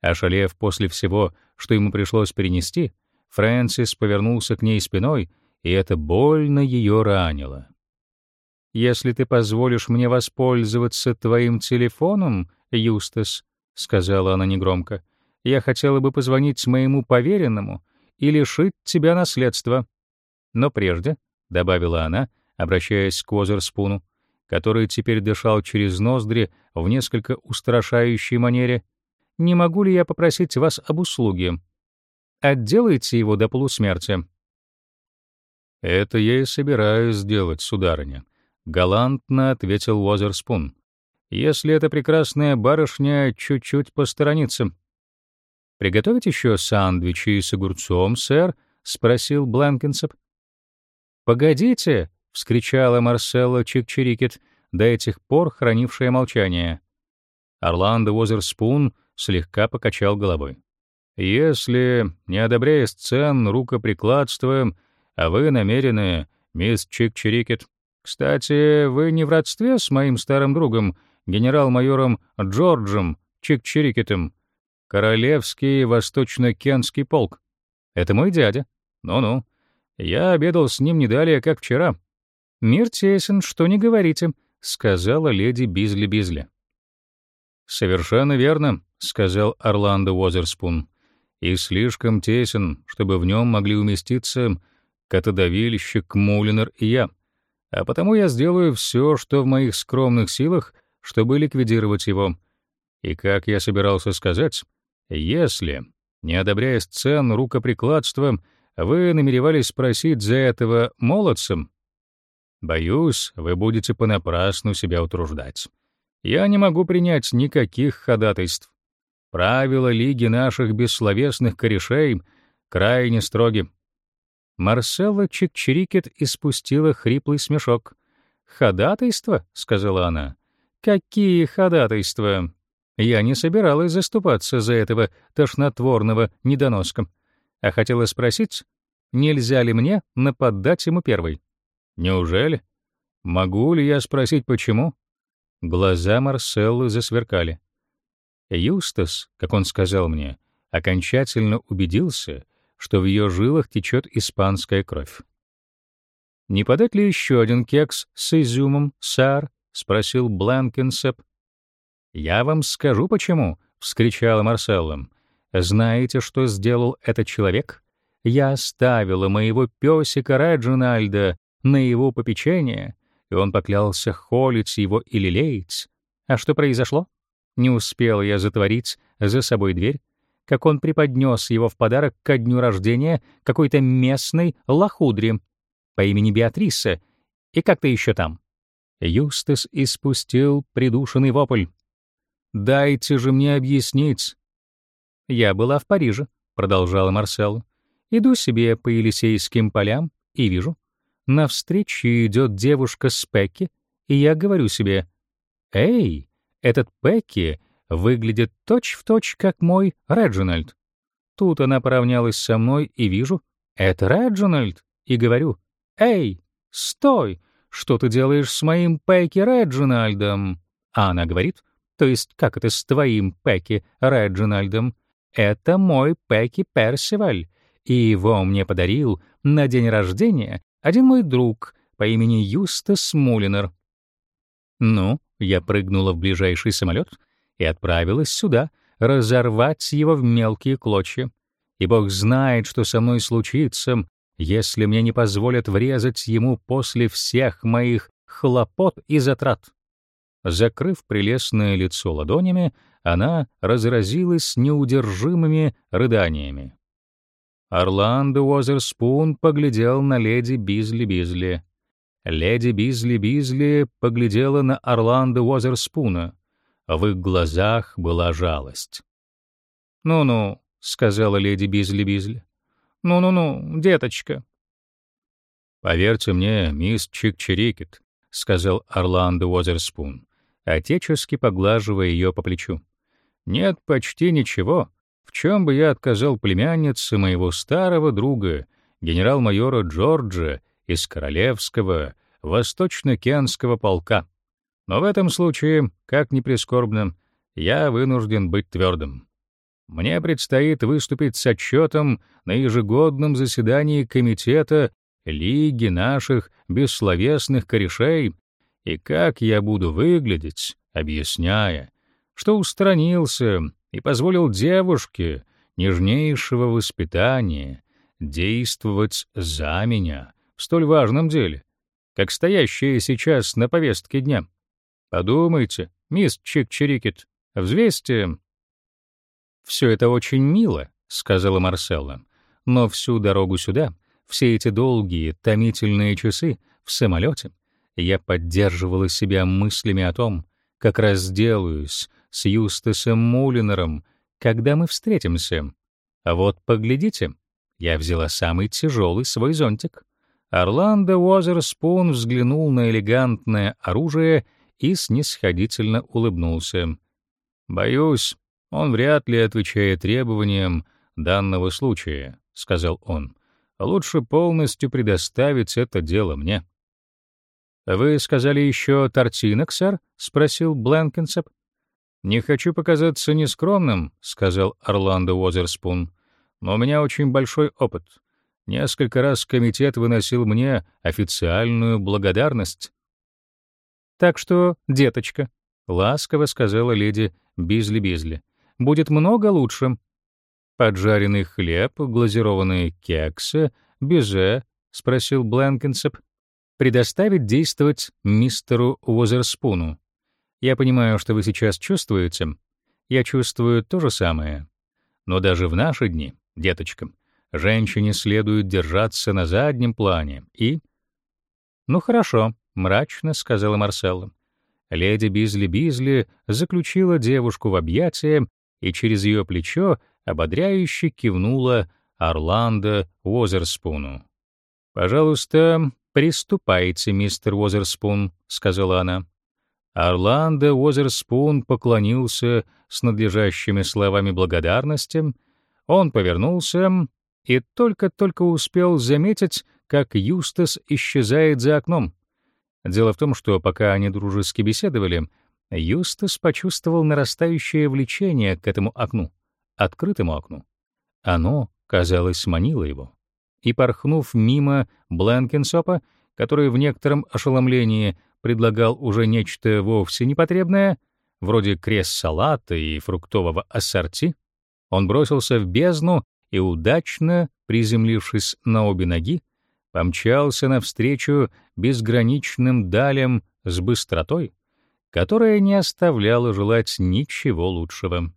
Ошалев после всего, что ему пришлось перенести, Фрэнсис повернулся к ней спиной и это больно ее ранило. «Если ты позволишь мне воспользоваться твоим телефоном, Юстас», — сказала она негромко, — «я хотела бы позвонить моему поверенному и лишить тебя наследства. Но прежде», — добавила она, обращаясь к Озерспуну, который теперь дышал через ноздри в несколько устрашающей манере, «не могу ли я попросить вас об услуге? Отделайте его до полусмерти». «Это я и собираюсь сделать, сударыня», — галантно ответил Уозерспун. «Если эта прекрасная барышня чуть-чуть посторонится». «Приготовить еще сандвичи с огурцом, сэр?» — спросил Бланкинсеп. «Погодите!» — вскричала Марселла Чикчирикет, до этих пор хранившая молчание. Орландо Уозерспун слегка покачал головой. «Если, не одобряя сцен рукоприкладства, а вы намерены, мисс Чик-Чирикет. Кстати, вы не в родстве с моим старым другом, генерал-майором Джорджем Чик-Чирикетом? Королевский Восточно-Кенский полк. Это мой дядя. Ну-ну. Я обедал с ним не далее, как вчера. Мир тесен, что не говорите, сказала леди Бизли-Бизли. Совершенно верно, сказал Орландо Уозерспун. И слишком тесен, чтобы в нем могли уместиться Котодавильщик, Мулинер и я. А потому я сделаю все, что в моих скромных силах, чтобы ликвидировать его. И как я собирался сказать, если, не одобряя сцен рукоприкладства, вы намеревались спросить за этого молодцем, боюсь, вы будете понапрасну себя утруждать. Я не могу принять никаких ходатайств. Правила лиги наших бессловесных корешей крайне строги. Марселла Чикчирикет испустила хриплый смешок. «Ходатайство?» — сказала она. «Какие ходатайства?» Я не собиралась заступаться за этого тошнотворного недоноска, а хотела спросить, нельзя ли мне нападать ему первой. Неужели? Могу ли я спросить, почему? Глаза Марселлы засверкали. Юстас, как он сказал мне, окончательно убедился — что в ее жилах течет испанская кровь. «Не подать ли еще один кекс с изюмом, сэр?» — спросил Бланкенсеп. «Я вам скажу, почему», — вскричала Марселла. «Знаете, что сделал этот человек? Я оставила моего песика Реджинальда на его попечение, и он поклялся холить его и лелеять. А что произошло? Не успел я затворить за собой дверь, как он преподнес его в подарок ко дню рождения какой-то местной лохудре по имени Беатриса и как-то еще там. Юстас испустил придушенный вопль. «Дайте же мне объяснить». «Я была в Париже», — продолжала Марсел. «Иду себе по Елисейским полям и вижу. Навстречу идет девушка с Пекки, и я говорю себе, «Эй, этот Пекки выглядит точь-в-точь, точь, как мой Реджинальд. Тут она поравнялась со мной и вижу, это Реджинальд, и говорю, «Эй, стой! Что ты делаешь с моим Пэки Реджинальдом?» А она говорит, «То есть как это с твоим Пэки Реджинальдом? Это мой Пэки Персиваль, и его мне подарил на день рождения один мой друг по имени Юстас Мулинер». Ну, я прыгнула в ближайший самолет и отправилась сюда разорвать его в мелкие клочья. И Бог знает, что со мной случится, если мне не позволят врезать ему после всех моих хлопот и затрат. Закрыв прелестное лицо ладонями, она разразилась неудержимыми рыданиями. Орландо Уозерспун поглядел на леди Бизли-Бизли. Леди Бизли-Бизли поглядела на Орландо Уозерспуна. В их глазах была жалость. «Ну-ну», — сказала леди Бизли-Бизли. «Ну-ну-ну, деточка». «Поверьте мне, мисс Чик-Чирикет», — сказал Орландо Уозерспун, отечески поглаживая ее по плечу. «Нет почти ничего, в чем бы я отказал племяннице моего старого друга, генерал-майора Джорджа из Королевского Восточно-Кенского полка. Но в этом случае, как ни прискорбно, я вынужден быть твердым. Мне предстоит выступить с отчетом на ежегодном заседании комитета Лиги наших бессловесных корешей, и как я буду выглядеть, объясняя, что устранился и позволил девушке нежнейшего воспитания действовать за меня в столь важном деле, как стоящее сейчас на повестке дня. Подумайте, мисс Чик-Чирикет, взвесьте «Все это очень мило», — сказала Марселла. «Но всю дорогу сюда, все эти долгие, томительные часы в самолете, я поддерживала себя мыслями о том, как разделаюсь с Юстасом Мулинером, когда мы встретимся. А вот поглядите, я взяла самый тяжелый свой зонтик». Орландо Уозерспун взглянул на элегантное оружие и снисходительно улыбнулся. «Боюсь, он вряд ли отвечает требованиям данного случая, сказал он. Лучше полностью предоставить это дело мне. Вы сказали еще тортинок, сэр? спросил Бленкинсеп. Не хочу показаться нескромным, сказал Орландо Уозерспун. Но у меня очень большой опыт. Несколько раз комитет выносил мне официальную благодарность. Так что, деточка, ласково сказала леди Бизли-Бизли будет много лучше. Поджаренный хлеб, глазированные кексы, безе, спросил Бленкинсеп. Предоставить действовать мистеру Уозерспуну. Я понимаю, что вы сейчас чувствуете. Я чувствую то же самое. Но даже в наши дни, деточка, женщине следует держаться на заднем плане и Ну хорошо, мрачно сказала Марселла. Леди Бизли-Бизли заключила девушку в объятия и через ее плечо ободряюще кивнула Орландо Уозерспуну. «Пожалуйста, приступайте, мистер Уозерспун», — сказала она. Орландо Уозерспун поклонился с надлежащими словами благодарности. Он повернулся и только-только успел заметить, как Юстас исчезает за окном. Дело в том, что пока они дружески беседовали, Юстас почувствовал нарастающее влечение к этому окну, открытому окну. Оно, казалось, манило его. И порхнув мимо Бленкинсопа, который в некотором ошеломлении предлагал уже нечто вовсе непотребное, вроде крест-салата и фруктового ассорти, он бросился в бездну и удачно, приземлившись на обе ноги, помчался навстречу безграничным далям с быстротой, которая не оставляла желать ничего лучшего.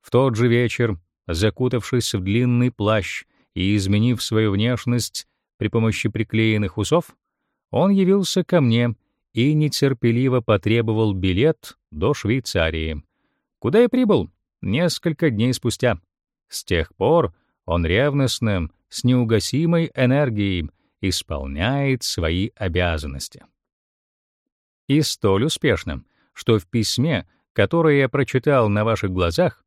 В тот же вечер, закутавшись в длинный плащ и изменив свою внешность при помощи приклеенных усов, он явился ко мне и нетерпеливо потребовал билет до Швейцарии, куда и прибыл несколько дней спустя. С тех пор он ревностно, с неугасимой энергией исполняет свои обязанности и столь успешным, что в письме, которое я прочитал на ваших глазах,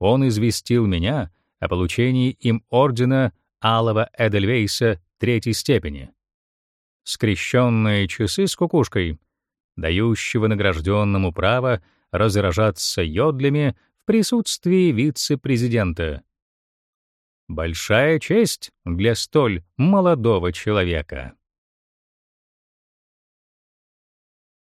он известил меня о получении им ордена Алого Эдельвейса третьей степени. Скрещенные часы с кукушкой, дающего награжденному право разражаться йодлями в присутствии вице-президента. Большая честь для столь молодого человека.